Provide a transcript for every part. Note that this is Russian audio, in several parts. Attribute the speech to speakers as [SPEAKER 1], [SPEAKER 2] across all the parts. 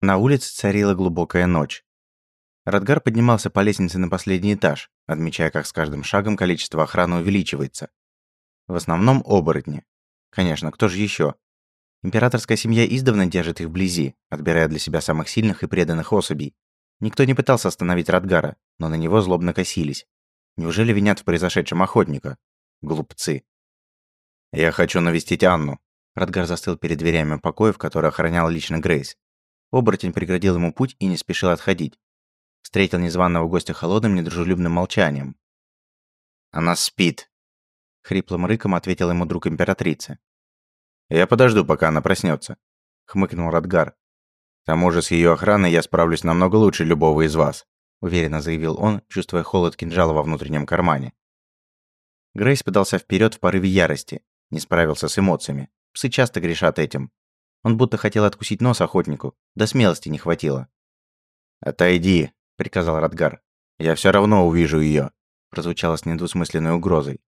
[SPEAKER 1] На улице царила глубокая ночь. Радгар поднимался по лестнице на последний этаж, отмечая, как с каждым шагом количество охраны увеличивается. В основном оборотни. Конечно, кто же еще? Императорская семья издавна держит их вблизи, отбирая для себя самых сильных и преданных особей. Никто не пытался остановить Радгара, но на него злобно косились. Неужели винят в произошедшем охотника? Глупцы. «Я хочу навестить Анну». Радгар застыл перед дверями покоев, которые охранял лично Грейс. Оборотень преградил ему путь и не спешил отходить. Встретил незваного гостя холодным, недружелюбным молчанием. «Она спит», — хриплым рыком ответил ему друг императрицы. «Я подожду, пока она проснется», — хмыкнул Радгар. «К тому же с ее охраной я справлюсь намного лучше любого из вас», — уверенно заявил он, чувствуя холод кинжала во внутреннем кармане. Грейс подался вперед в порыве ярости, не справился с эмоциями. Псы часто грешат этим. Он будто хотел откусить нос охотнику, да смелости не хватило. «Отойди», — приказал Радгар. «Я все равно увижу ее», — прозвучало с недвусмысленной угрозой.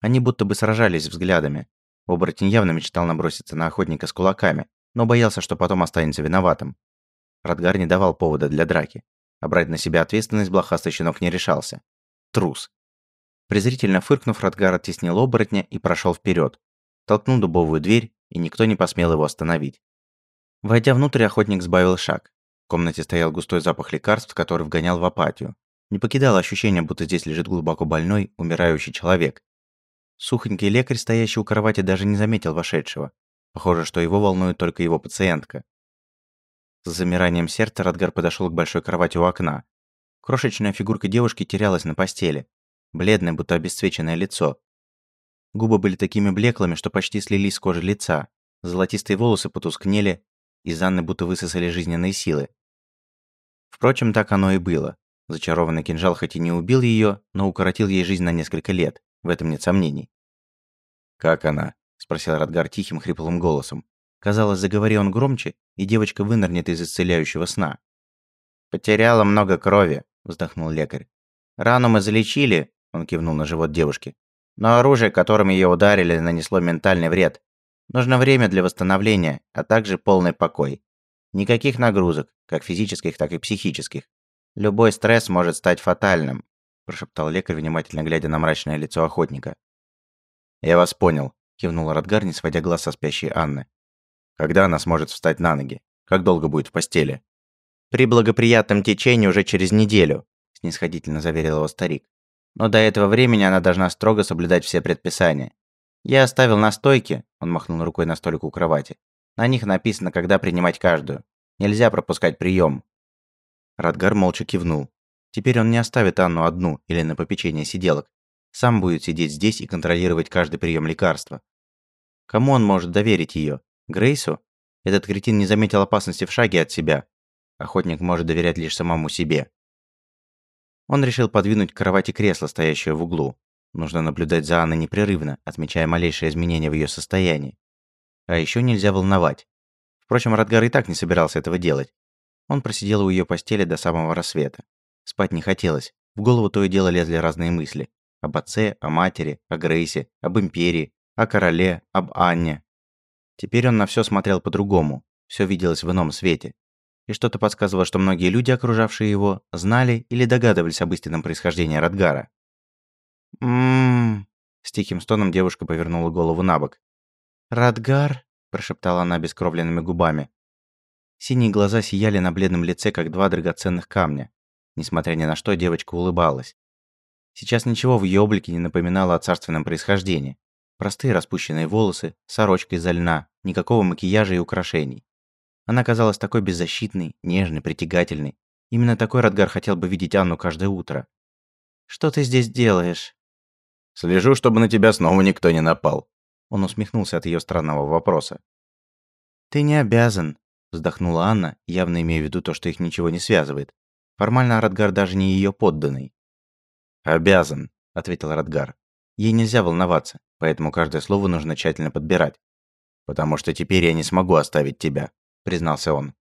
[SPEAKER 1] Они будто бы сражались взглядами. Оборотень явно мечтал наброситься на охотника с кулаками, но боялся, что потом останется виноватым. Радгар не давал повода для драки, а брать на себя ответственность блохастый щенок не решался. Трус. Презрительно фыркнув, Радгар оттеснил оборотня и прошел вперед, толкнул дубовую дверь, и никто не посмел его остановить. Войдя внутрь, охотник сбавил шаг. В комнате стоял густой запах лекарств, который вгонял в апатию. Не покидало ощущение, будто здесь лежит глубоко больной, умирающий человек. Сухонький лекарь, стоящий у кровати, даже не заметил вошедшего. Похоже, что его волнует только его пациентка. С замиранием сердца Радгар подошел к большой кровати у окна. Крошечная фигурка девушки терялась на постели. Бледное, будто обесцвеченное лицо. Губы были такими блеклыми, что почти слились с кожей лица. Золотистые волосы потускнели, из Анны будто высосали жизненные силы. Впрочем, так оно и было. Зачарованный кинжал хоть и не убил ее, но укоротил ей жизнь на несколько лет. В этом нет сомнений. «Как она?» – спросил Радгар тихим, хриплым голосом. Казалось, заговори он громче, и девочка вынырнет из исцеляющего сна. «Потеряла много крови», – вздохнул лекарь. «Рану мы залечили», – он кивнул на живот девушки. Но оружие, которым ее ударили, нанесло ментальный вред. Нужно время для восстановления, а также полный покой. Никаких нагрузок, как физических, так и психических. Любой стресс может стать фатальным, прошептал лекарь, внимательно глядя на мрачное лицо охотника. Я вас понял, кивнул Радгар, не сводя глаз со спящей Анны. Когда она сможет встать на ноги? Как долго будет в постели? При благоприятном течении уже через неделю, снисходительно заверил его старик но до этого времени она должна строго соблюдать все предписания. Я оставил на стойке, он махнул рукой на столик у кровати. На них написано, когда принимать каждую. Нельзя пропускать прием. Радгар молча кивнул. Теперь он не оставит Анну одну или на попечение сиделок. Сам будет сидеть здесь и контролировать каждый прием лекарства. Кому он может доверить ее? Грейсу? Этот кретин не заметил опасности в шаге от себя. Охотник может доверять лишь самому себе. Он решил подвинуть к кровати кресло, стоящее в углу. Нужно наблюдать за Анной непрерывно, отмечая малейшие изменения в ее состоянии. А еще нельзя волновать. Впрочем, Радгар и так не собирался этого делать. Он просидел у ее постели до самого рассвета. Спать не хотелось. В голову то и дело лезли разные мысли. Об отце, о матери, о Грейсе, об империи, о короле, об Анне. Теперь он на все смотрел по-другому. Все виделось в ином свете и что-то подсказывало, что многие люди, окружавшие его, знали или догадывались об истинном происхождении Радгара. «М-м-м...» С тихим стоном девушка повернула голову на бок. «Радгар?» – прошептала она бескровленными губами. Синие глаза сияли на бледном лице, как два драгоценных камня. Несмотря ни на что, девочка улыбалась. Сейчас ничего в ее облике не напоминало о царственном происхождении. Простые распущенные волосы, сорочка из льна, никакого макияжа и украшений. Она казалась такой беззащитной, нежной, притягательной. Именно такой Радгар хотел бы видеть Анну каждое утро. «Что ты здесь делаешь?»
[SPEAKER 2] «Слежу, чтобы на тебя снова никто не напал».
[SPEAKER 1] Он усмехнулся от ее странного вопроса. «Ты не обязан», – вздохнула Анна, явно имея в виду то, что их ничего не связывает. Формально Радгар даже не ее подданный.
[SPEAKER 2] «Обязан», – ответил
[SPEAKER 1] Радгар. Ей нельзя волноваться, поэтому каждое слово нужно тщательно подбирать.
[SPEAKER 2] «Потому что теперь я не смогу оставить тебя признался он.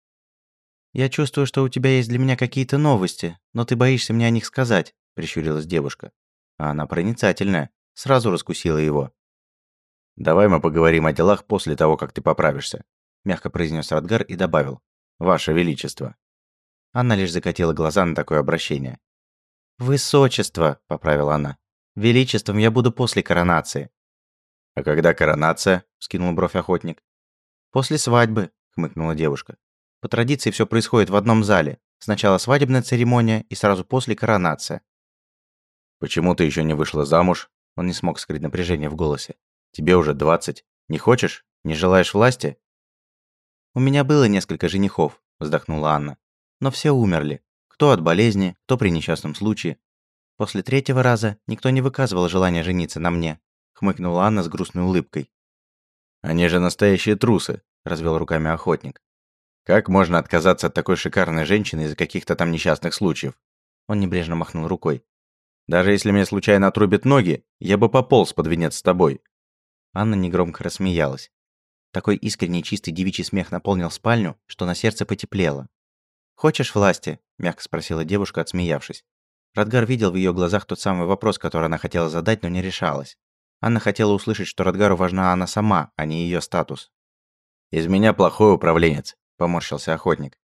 [SPEAKER 1] «Я чувствую, что у тебя есть для меня какие-то новости, но ты боишься мне о них сказать», – прищурилась девушка. А она проницательная, сразу раскусила его.
[SPEAKER 2] «Давай мы поговорим о делах после того, как ты поправишься», – мягко произнес Радгар и добавил. Ваше Величество».
[SPEAKER 1] Анна лишь закатила глаза на такое обращение. «Высочество», — поправила она. «Величеством я буду после коронации».
[SPEAKER 2] «А когда коронация?» — скинул бровь охотник.
[SPEAKER 1] «После свадьбы», — хмыкнула девушка. «По традиции все происходит в одном зале. Сначала свадебная церемония и сразу после коронация».
[SPEAKER 2] «Почему ты еще не вышла замуж?» Он не смог скрыть напряжение в голосе. «Тебе уже двадцать. Не хочешь? Не желаешь власти?»
[SPEAKER 1] «У меня было несколько женихов», — вздохнула Анна. «Но все умерли. Кто от болезни, кто при несчастном случае. После третьего раза никто не выказывал желания жениться на мне», — хмыкнула Анна с грустной улыбкой.
[SPEAKER 2] «Они же настоящие трусы», — развел руками охотник. «Как можно отказаться от такой шикарной женщины из-за каких-то там несчастных случаев?»
[SPEAKER 1] Он небрежно махнул рукой.
[SPEAKER 2] «Даже если мне случайно отрубят ноги, я бы пополз под венец с тобой».
[SPEAKER 1] Анна негромко рассмеялась. Такой искренний чистый девичий смех наполнил спальню, что на сердце потеплело. «Хочешь власти?» – мягко спросила девушка, отсмеявшись. Радгар видел в ее глазах тот самый вопрос, который она хотела задать, но не решалась. Анна хотела услышать, что Радгару важна она сама, а не ее статус.
[SPEAKER 2] «Из меня плохой управленец», – поморщился охотник.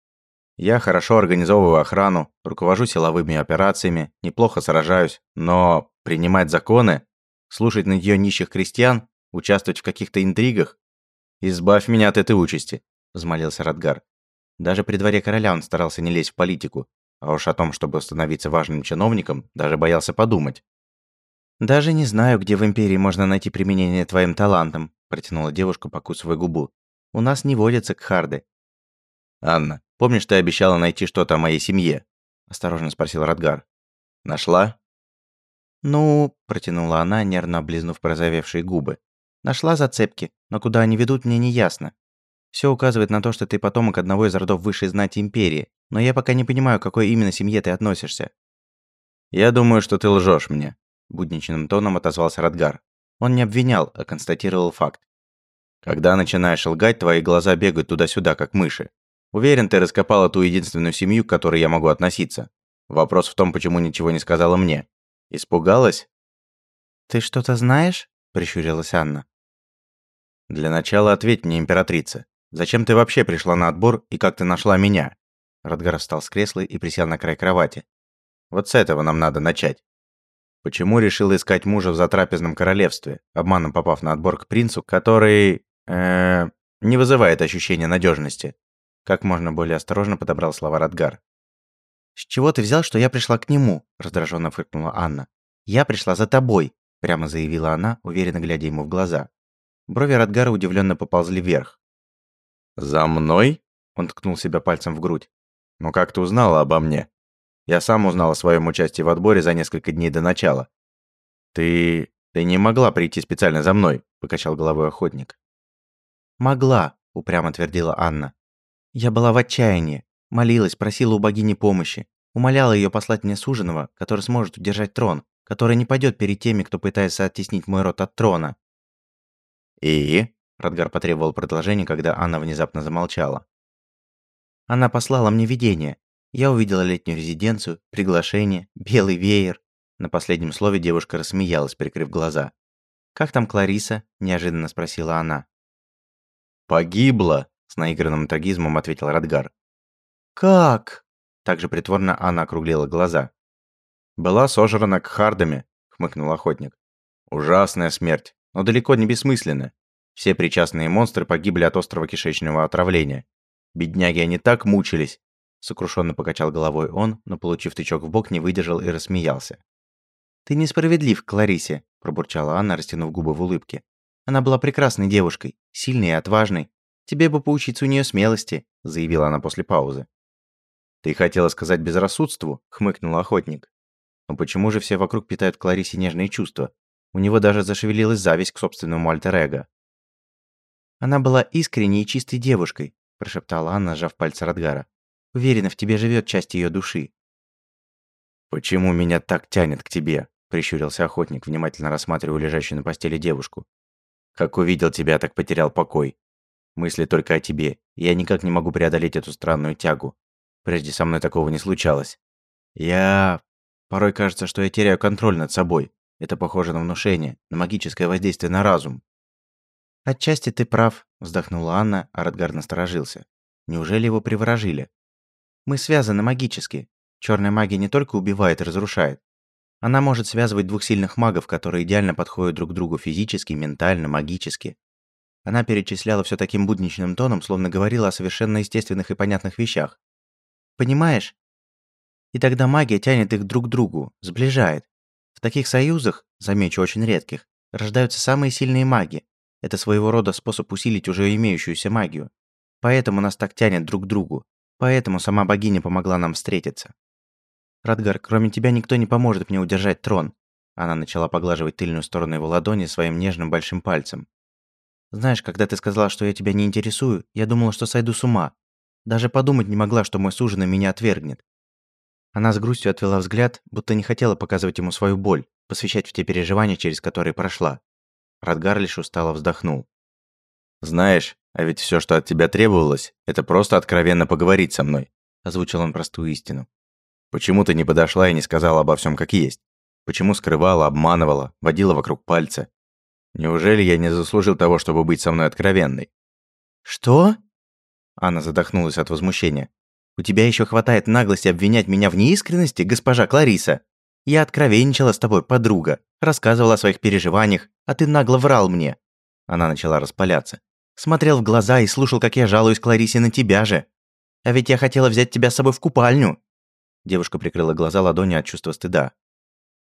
[SPEAKER 2] «Я хорошо организовываю охрану, руковожу силовыми операциями, неплохо сражаюсь, но принимать законы, слушать нытьё нищих крестьян, участвовать в каких-то интригах? Избавь меня от этой участи», – взмолился Радгар. Даже при дворе короля он старался не лезть в политику, а уж о том, чтобы становиться важным чиновником, даже боялся подумать.
[SPEAKER 1] «Даже не знаю, где в Империи можно найти применение твоим талантам», протянула девушка, покусывая губу. «У нас не водятся кхарды».
[SPEAKER 2] «Анна, помнишь, ты обещала найти что-то о моей семье?» осторожно спросил Радгар. «Нашла?»
[SPEAKER 1] «Ну...» – протянула она, нервно облизнув порозовевшие губы. «Нашла зацепки, но куда они ведут, мне не ясно. Все указывает на то, что ты потомок одного из родов высшей знати империи, но я пока не понимаю, к какой именно семье ты относишься».
[SPEAKER 2] «Я думаю, что ты лжешь мне», – будничным тоном отозвался Радгар.
[SPEAKER 1] Он не обвинял, а констатировал факт.
[SPEAKER 2] «Когда начинаешь лгать, твои глаза бегают туда-сюда, как мыши. Уверен, ты раскопала ту единственную семью, к которой я могу относиться. Вопрос в том, почему ничего не сказала мне. Испугалась?»
[SPEAKER 1] «Ты что-то знаешь?» – прищурилась Анна.
[SPEAKER 2] «Для начала ответь мне, императрица. Зачем ты вообще пришла на отбор и как ты нашла меня?» Радгар встал с кресла и присел на край кровати. «Вот с этого нам надо начать. Почему решила искать мужа в затрапезном королевстве, обманом попав на отбор к принцу, который... э не вызывает ощущения надежности? Как можно более осторожно подобрал слова Радгар.
[SPEAKER 1] «С чего ты взял, что я пришла к нему?» – раздраженно фыркнула Анна. «Я пришла за тобой», – прямо заявила она, уверенно глядя ему в глаза. Брови Радгара удивленно поползли вверх.
[SPEAKER 2] «За мной?» – он ткнул себя пальцем в грудь. «Ну как ты узнала обо мне? Я сам узнал о своем участии в отборе за несколько дней до начала. Ты... ты не могла прийти специально за мной», – покачал головой охотник.
[SPEAKER 1] «Могла», – упрямо твердила Анна. «Я была в отчаянии, молилась, просила у богини помощи, умоляла ее послать мне суженого, который сможет удержать трон, который не пойдет перед теми, кто пытается оттеснить мой род от трона».
[SPEAKER 2] «И?»
[SPEAKER 1] Радгар потребовал продолжения, когда Анна внезапно замолчала. Она послала мне видение. Я увидела летнюю резиденцию, приглашение, белый веер. На последнем слове девушка рассмеялась, прикрыв глаза. «Как там Клариса?» – неожиданно спросила она.
[SPEAKER 2] «Погибла!» – с наигранным трагизмом ответил Радгар.
[SPEAKER 1] «Как?»
[SPEAKER 2] – также притворно она округлила глаза. «Была сожрана кхардами», – хмыкнул охотник. «Ужасная смерть, но далеко не бессмысленная. Все причастные монстры погибли от острого кишечного отравления. Бедняги, они так мучились. Сокрушенно покачал головой он, но, получив тычок в бок, не выдержал и рассмеялся.
[SPEAKER 1] «Ты несправедлив к Ларисе», – пробурчала Анна, растянув губы в улыбке. «Она была прекрасной девушкой, сильной и отважной. Тебе бы поучиться у нее смелости», – заявила она после паузы.
[SPEAKER 2] «Ты хотела сказать безрассудству?» – хмыкнул охотник.
[SPEAKER 1] «Но почему же все вокруг питают к Ларисе нежные чувства? У него даже зашевелилась зависть к собственному альтер-эго. «Она была искренней и чистой девушкой», – прошептала Анна, сжав пальцы Радгара. «Уверена, в тебе живет часть ее души».
[SPEAKER 2] «Почему меня так тянет к тебе?» – прищурился охотник, внимательно рассматривая лежащую на постели девушку. «Как увидел тебя, так потерял покой. Мысли только о тебе, я никак не могу преодолеть эту странную тягу. Прежде со мной такого не случалось. Я... Порой кажется, что я теряю контроль над собой. Это похоже на внушение, на магическое воздействие на разум.
[SPEAKER 1] «Отчасти ты прав», – вздохнула Анна, а Радгар насторожился. Неужели его приворожили? Мы связаны магически. Черная магия не только убивает и разрушает. Она может связывать двух сильных магов, которые идеально подходят друг другу физически, ментально, магически. Она перечисляла все таким будничным тоном, словно говорила о совершенно естественных и понятных вещах. Понимаешь? И тогда магия тянет их друг к другу, сближает. В таких союзах, замечу, очень редких, рождаются самые сильные маги. Это своего рода способ усилить уже имеющуюся магию. Поэтому нас так тянет друг к другу. Поэтому сама богиня помогла нам встретиться. Радгар, кроме тебя никто не поможет мне удержать трон. Она начала поглаживать тыльную сторону его ладони своим нежным большим пальцем. Знаешь, когда ты сказала, что я тебя не интересую, я думала, что сойду с ума. Даже подумать не могла, что мой суженый меня отвергнет. Она с грустью отвела взгляд, будто не хотела показывать ему свою боль, посвящать в те переживания, через которые прошла. Радгар лишь устало вздохнул.
[SPEAKER 2] «Знаешь, а ведь все, что от тебя требовалось, это просто откровенно поговорить со мной», озвучил он простую истину. «Почему ты не подошла и не сказала обо всем как есть? Почему скрывала, обманывала, водила вокруг пальца? Неужели я не заслужил того, чтобы быть со мной откровенной?»
[SPEAKER 1] «Что?» Анна задохнулась от возмущения. «У тебя еще хватает наглости обвинять меня в неискренности, госпожа Клариса? Я откровенничала с тобой, подруга, рассказывала о своих переживаниях, а ты нагло врал мне». Она начала распаляться. Смотрел в глаза и слушал, как я жалуюсь Кларисе на тебя же. А ведь я хотела взять тебя с собой в купальню». Девушка прикрыла глаза ладонью от чувства стыда.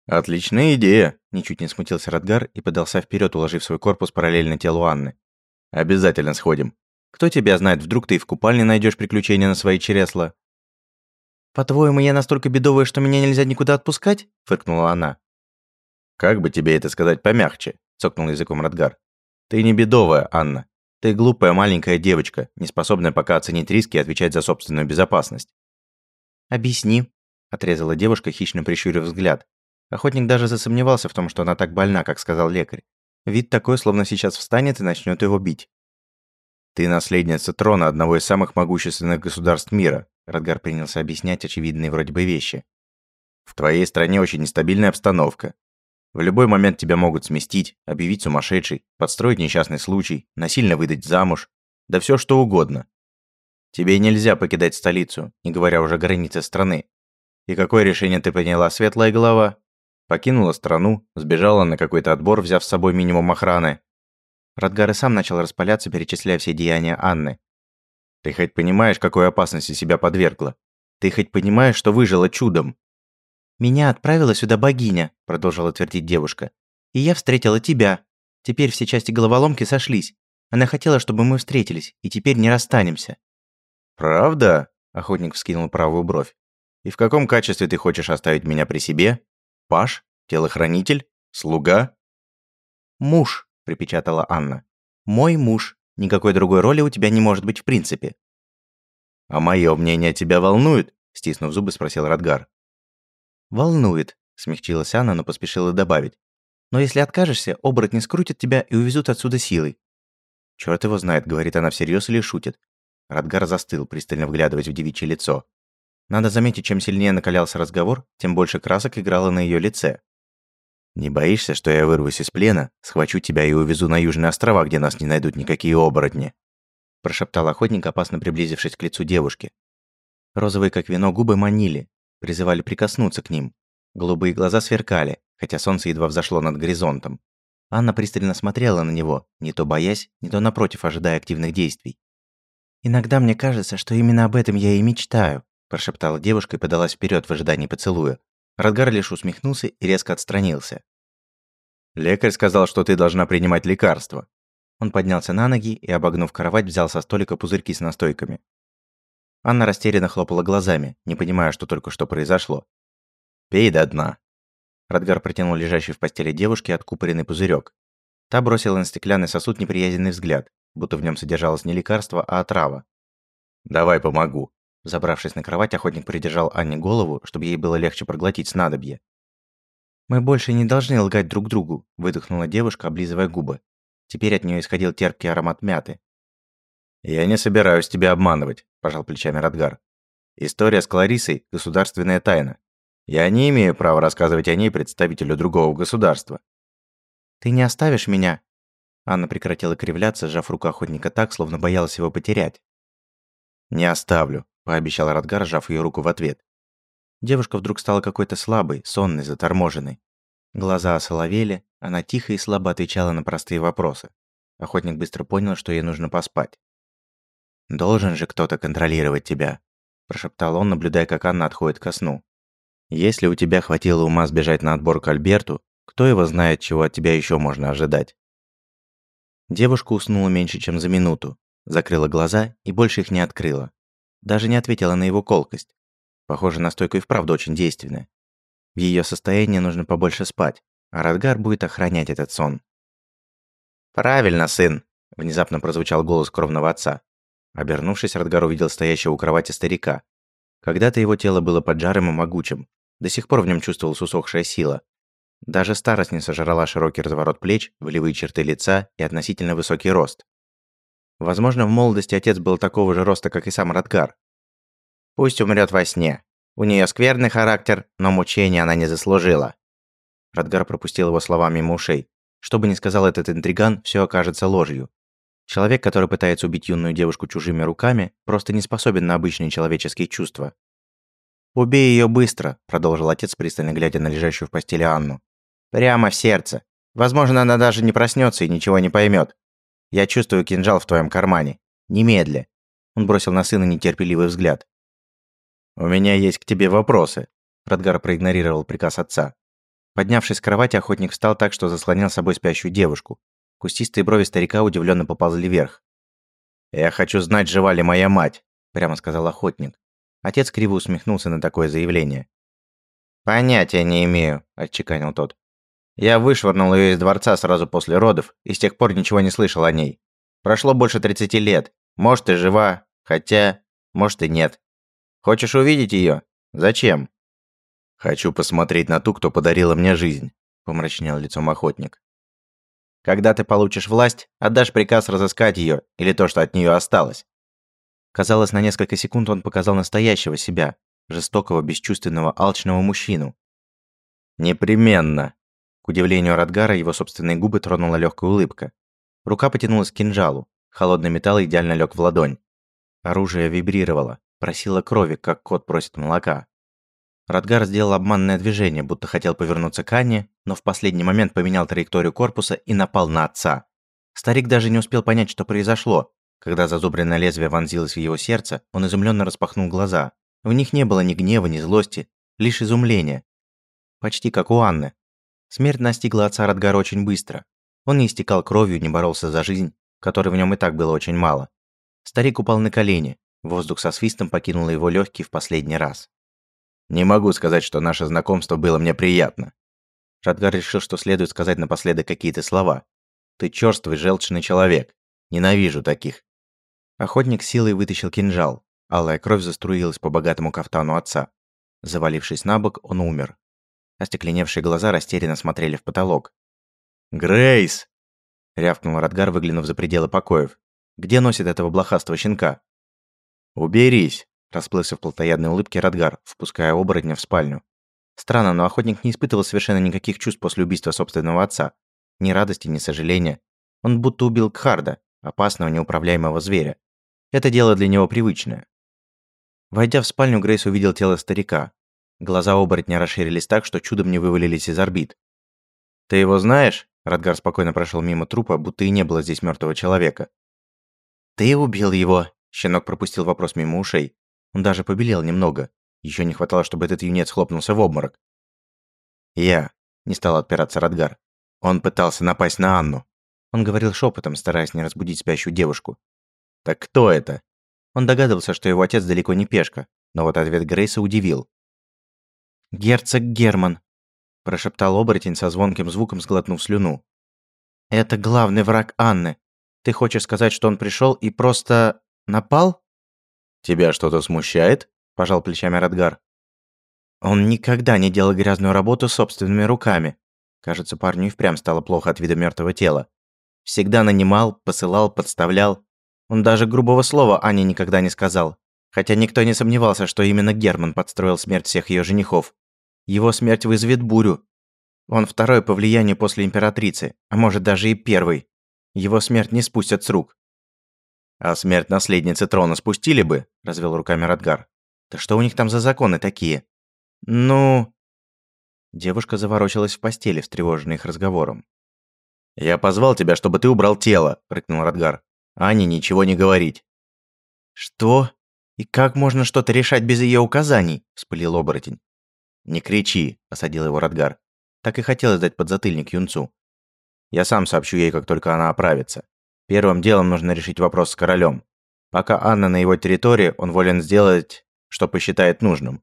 [SPEAKER 2] «Отличная идея», –
[SPEAKER 1] ничуть не смутился Радгар и подался вперед, уложив свой корпус параллельно телу Анны.
[SPEAKER 2] «Обязательно сходим.
[SPEAKER 1] Кто тебя знает, вдруг ты и в купальне найдешь приключения на свои чересла?» «По-твоему, я настолько бедовая, что меня нельзя никуда отпускать?» – фыркнула она.
[SPEAKER 2] «Как бы тебе это сказать помягче?» – цокнул языком Радгар. «Ты не бедовая, Анна. Ты глупая маленькая девочка, не способная пока оценить риски и отвечать за собственную безопасность.
[SPEAKER 1] Объясни, отрезала девушка, хищно прищурив взгляд. Охотник даже засомневался в том, что она так больна, как сказал лекарь. Вид такой, словно сейчас встанет и начнет его бить.
[SPEAKER 2] Ты наследница трона одного из самых могущественных государств мира, Радгар принялся объяснять очевидные вроде бы вещи. В твоей стране очень нестабильная обстановка. В любой момент тебя могут сместить, объявить сумасшедший, подстроить несчастный случай, насильно выдать замуж, да все что угодно. Тебе нельзя покидать столицу, не говоря уже границы страны. И какое решение ты приняла, светлая голова? Покинула страну, сбежала на какой-то отбор, взяв с собой минимум охраны.
[SPEAKER 1] Радгар и сам начал распаляться, перечисляя все деяния Анны.
[SPEAKER 2] Ты хоть понимаешь, какой опасности себя подвергла? Ты хоть понимаешь, что выжила чудом?
[SPEAKER 1] «Меня отправила сюда богиня», – продолжила твердить девушка. «И я встретила тебя. Теперь все части головоломки сошлись. Она хотела, чтобы мы встретились, и теперь не расстанемся».
[SPEAKER 2] «Правда?» – охотник вскинул правую бровь. «И в каком качестве ты хочешь оставить меня при себе? Паш? Телохранитель? Слуга?»
[SPEAKER 1] «Муж», – припечатала Анна. «Мой муж. Никакой другой роли у тебя не может быть в принципе».
[SPEAKER 2] «А мое мнение тебя волнует?» – стиснув зубы, спросил Радгар.
[SPEAKER 1] «Волнует», – смягчилась Анна, но поспешила добавить. «Но если откажешься, оборотни скрутят тебя и увезут отсюда силой». «Чёрт его знает, говорит она всерьез или шутит». Радгар застыл, пристально вглядываясь в девичье лицо. Надо заметить, чем сильнее накалялся разговор, тем больше красок играло на ее лице. «Не боишься, что я вырвусь из плена, схвачу тебя и увезу на Южные острова, где нас не найдут никакие оборотни?» Прошептал охотник, опасно приблизившись к лицу девушки. Розовые, как вино, губы манили, призывали прикоснуться к ним. Голубые глаза сверкали, хотя солнце едва взошло над горизонтом. Анна пристально смотрела на него, не то боясь, не то напротив, ожидая активных действий. «Иногда мне кажется, что именно об этом я и мечтаю», прошептала девушка и подалась вперед в ожидании поцелуя. Радгар лишь усмехнулся и резко отстранился.
[SPEAKER 2] «Лекарь сказал, что ты должна принимать лекарства».
[SPEAKER 1] Он поднялся на ноги и, обогнув кровать, взял со столика пузырьки с настойками. Анна растерянно хлопала глазами, не понимая, что только что произошло.
[SPEAKER 2] «Пей до дна».
[SPEAKER 1] Радгар протянул лежащей в постели девушке откупоренный пузырек. Та бросила на стеклянный сосуд неприязненный взгляд, будто в нем содержалось не лекарство, а отрава.
[SPEAKER 2] «Давай помогу».
[SPEAKER 1] Забравшись на кровать, охотник придержал Анне голову, чтобы ей было легче проглотить снадобье. «Мы больше не должны лгать друг другу», – выдохнула девушка, облизывая губы. Теперь от нее исходил терпкий аромат мяты.
[SPEAKER 2] «Я не собираюсь тебя обманывать», – пожал плечами Радгар. «История с Кларисой – государственная тайна. Я не имею права рассказывать о ней представителю другого государства».
[SPEAKER 1] «Ты не оставишь меня?» Анна прекратила кривляться, сжав руку охотника так, словно боялась его потерять. «Не оставлю», – пообещал Радгар, сжав ее руку в ответ. Девушка вдруг стала какой-то слабой, сонной, заторможенной. Глаза осоловели, она тихо и слабо отвечала на простые вопросы. Охотник быстро понял, что ей нужно поспать. «Должен же кто-то контролировать тебя», – прошептал он, наблюдая, как Анна отходит ко сну. «Если у тебя хватило ума сбежать на отбор к Альберту, кто его знает, чего от тебя еще можно ожидать?» Девушка уснула меньше, чем за минуту, закрыла глаза и больше их не открыла. Даже не ответила на его колкость. Похоже, настойка и вправду очень действенная. В ее состоянии нужно побольше спать, а Радгар будет охранять этот сон. «Правильно, сын!» – внезапно прозвучал голос кровного отца. Обернувшись, Радгар увидел стоящего у кровати старика. Когда-то его тело было поджарым и могучим. До сих пор в нем чувствовалась усохшая сила. Даже старость не сожрала широкий разворот плеч, волевые черты лица и относительно высокий рост. Возможно, в молодости отец был такого же роста, как и сам Радгар. «Пусть умрет во сне. У нее скверный характер, но мучения она не заслужила». Радгар пропустил его слова мимо ушей. Что бы ни сказал этот интриган, все окажется ложью. Человек, который пытается убить юную девушку чужими руками, просто не способен на обычные человеческие чувства. «Убей ее быстро», – продолжил отец, пристально глядя на лежащую в постели Анну. «Прямо в сердце. Возможно, она даже не проснется и ничего не поймет. Я чувствую кинжал в твоем кармане. Немедля». Он бросил на сына нетерпеливый взгляд. «У меня есть к тебе вопросы», – Радгар проигнорировал приказ отца. Поднявшись с кровати, охотник встал так, что заслонял собой спящую девушку. Кустистые брови старика удивленно поползли вверх. «Я хочу знать, жива ли моя мать», – прямо сказал охотник. Отец криво усмехнулся на такое заявление. «Понятия не имею», – отчеканил тот. «Я вышвырнул ее из дворца сразу после родов и с тех пор ничего не слышал о ней. Прошло больше 30 лет. Может, и жива, хотя, может и нет. Хочешь увидеть ее? Зачем?» «Хочу посмотреть на ту, кто подарила мне жизнь», – помрачнел лицом охотник. «Когда ты получишь власть, отдашь приказ разыскать ее или то, что от нее осталось». Казалось, на несколько секунд он показал настоящего себя, жестокого, бесчувственного, алчного мужчину. «Непременно!» К удивлению Радгара, его собственные губы тронула легкая улыбка. Рука потянулась к кинжалу. Холодный металл идеально лег в ладонь. Оружие вибрировало, просило крови, как кот просит молока. Радгар сделал обманное движение, будто хотел повернуться к Анне, но в последний момент поменял траекторию корпуса и напал на отца. Старик даже не успел понять, что произошло. Когда зазубренное лезвие вонзилось в его сердце, он изумленно распахнул глаза. В них не было ни гнева, ни злости, лишь изумление. Почти как у Анны. Смерть настигла отца Радгара очень быстро. Он не истекал кровью, не боролся за жизнь, которой в нем и так было очень мало. Старик упал на колени. Воздух со свистом покинул его легкие в последний раз. Не могу сказать, что наше знакомство было мне приятно. Радгар решил, что следует сказать напоследок какие-то слова. Ты чёрствый, желчный человек. Ненавижу таких. Охотник силой вытащил кинжал. Алая кровь заструилась по богатому кафтану отца. Завалившись на бок, он умер. Остекленевшие глаза растерянно смотрели в потолок. «Грейс!» — рявкнул Радгар, выглянув за пределы покоев. «Где носит этого блохастого щенка?» «Уберись!» Расплылся в плотоядной улыбке Радгар, впуская оборотня в спальню. Странно, но охотник не испытывал совершенно никаких чувств после убийства собственного отца. Ни радости, ни сожаления. Он будто убил Кхарда, опасного неуправляемого зверя. Это дело для него привычное. Войдя в спальню, Грейс увидел тело старика. Глаза оборотня расширились так, что чудом не вывалились из орбит. «Ты его знаешь?» Радгар спокойно прошел мимо трупа, будто и не было здесь мертвого человека. «Ты убил его?» Щенок пропустил вопрос мимо ушей. Он даже побелел немного. Еще не хватало, чтобы этот юнец хлопнулся в обморок. «Я», — не стал отпираться Радгар. «Он пытался напасть на Анну». Он говорил шепотом, стараясь не разбудить спящую девушку. «Так кто это?» Он догадывался, что его отец далеко не пешка, но вот ответ Грейса удивил. «Герцог Герман», – прошептал оборотень со звонким звуком, сглотнув слюну. «Это главный враг Анны. Ты хочешь сказать, что он пришел и просто... напал?» «Тебя что-то смущает?» – пожал плечами Радгар. Он никогда не делал грязную работу собственными руками. Кажется, парню и впрямь стало плохо от вида мертвого тела. Всегда нанимал, посылал, подставлял. Он даже грубого слова Ане никогда не сказал. Хотя никто не сомневался, что именно Герман подстроил смерть всех ее женихов. Его смерть вызовет бурю. Он второй по влиянию после императрицы, а может даже и первый. Его смерть не спустят с рук.
[SPEAKER 2] «А смерть наследницы трона спустили бы?» – развел руками Радгар.
[SPEAKER 1] «Да что у них там за законы такие?»
[SPEAKER 2] «Ну...»
[SPEAKER 1] Девушка заворочилась в постели, встревоженная их разговором.
[SPEAKER 2] «Я позвал тебя, чтобы ты убрал тело», – рыкнул Радгар. «Ане ничего не говорить».
[SPEAKER 1] «Что? И как можно что-то решать без ее указаний?» – вспылил оборотень.
[SPEAKER 2] «Не кричи», – осадил его Радгар.
[SPEAKER 1] Так и хотелось дать подзатыльник юнцу.
[SPEAKER 2] «Я сам сообщу ей, как только она оправится. Первым делом нужно решить вопрос с королем. Пока Анна на его территории, он волен сделать, что посчитает нужным.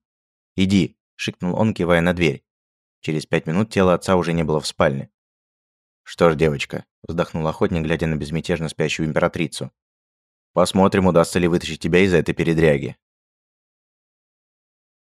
[SPEAKER 2] Иди», – шикнул он, кивая на дверь. Через пять минут тело отца уже не было в спальне. «Что ж, девочка», – вздохнул охотник, глядя на безмятежно спящую императрицу. «Посмотрим, удастся ли вытащить тебя из этой передряги.